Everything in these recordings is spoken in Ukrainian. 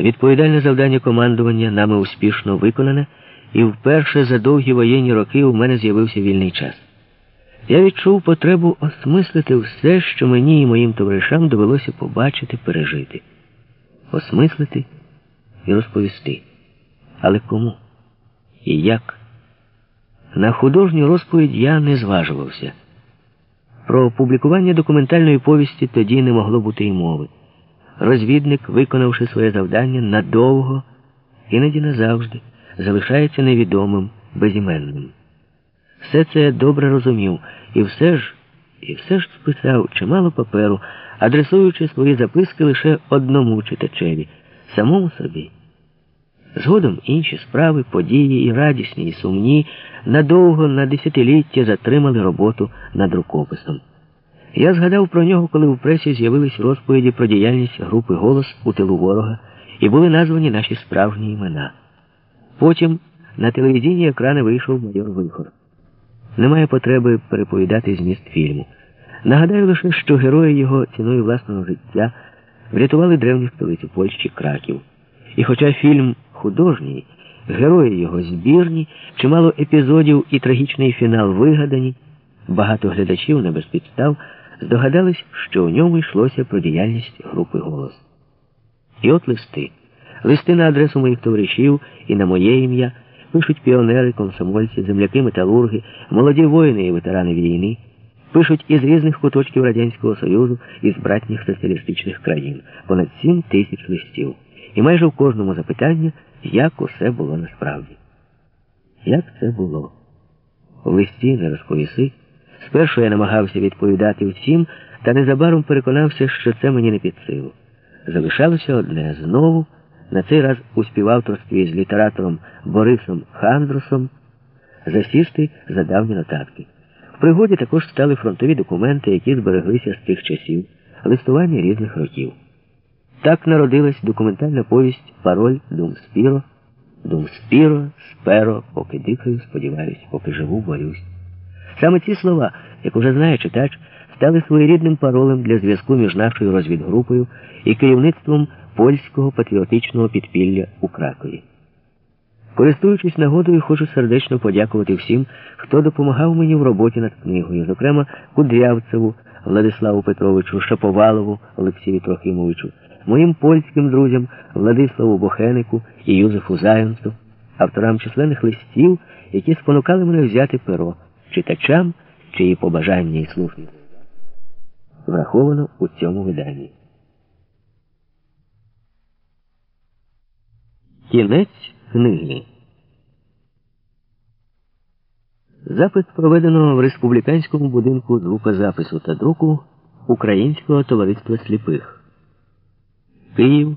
Відповідальне завдання командування нами успішно виконане, і вперше за довгі воєнні роки у мене з'явився вільний час. Я відчув потребу осмислити все, що мені і моїм товаришам довелося побачити, пережити, осмислити і розповісти. Але кому і як? На художню розповідь я не зважувався. Про публікування документальної повісті тоді не могло бути й мови. Розвідник, виконавши своє завдання, надовго, іноді назавжди, залишається невідомим, безіменним. Все це я добре розумів, і все ж, і все ж списав чимало паперу, адресуючи свої записки лише одному читачеві, самому собі. Згодом інші справи, події і радісні, і сумні, надовго на десятиліття затримали роботу над рукописом. Я згадав про нього, коли у пресі з'явились розповіді про діяльність групи Голос у тилу ворога і були названі наші справжні імена. Потім на телевізійні екрани вийшов майор Вихор. Немає потреби переповідати зміст фільму. Нагадаю лише, що герої його ціною власного життя врятували древню столицю Польщі Краків. І хоча фільм художній, герої його збірні, чимало епізодів і трагічний фінал вигадані, багато глядачів не без підстав здогадались, що у ньому йшлося про діяльність групи голос. І от листи. Листи на адресу моїх товаришів і на моє ім'я пишуть піонери, комсомольці, земляки, металурги, молоді воїни і ветерани війни, пишуть із різних куточків Радянського Союзу із братніх соціалістичних країн, понад сім тисяч листів. І майже в кожному запитання, як усе було насправді. Як це було? В листі не розповіси. Спершу я намагався відповідати всім, та незабаром переконався, що це мені не під силу. Залишалося одне знову, на цей раз у співавторстві з літератором Борисом Хандрусом, засісти за давні нотатки. В пригоді також стали фронтові документи, які збереглися з тих часів, листування різних років. Так народилась документальна повість Пароль Думспіро. Думспіро, сперо, поки дихаю, сподіваюсь, поки живу, борюсь. Саме ці слова, як уже знає читач, стали своєрідним паролем для зв'язку між нашою розвідгрупою і керівництвом польського патріотичного підпілля у Кракові. Користуючись нагодою, хочу сердечно подякувати всім, хто допомагав мені в роботі над книгою, зокрема Кудрявцеву, Владиславу Петровичу, Шаповалову Олексію Трохимовичу, моїм польським друзям Владиславу Бохенику і Юзефу Зайонцу, авторам численних листів, які спонукали мене взяти перо, читачам, чиї побажання і слушні враховано у цьому виданні. Кінець книги. Запис проведено в республіканському будинку звукозапису та друку Українського товариства сліпих. Київ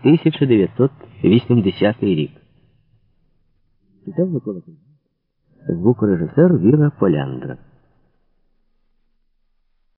1980 рік. Читав Микола Звукорежисер Віра Поляндра.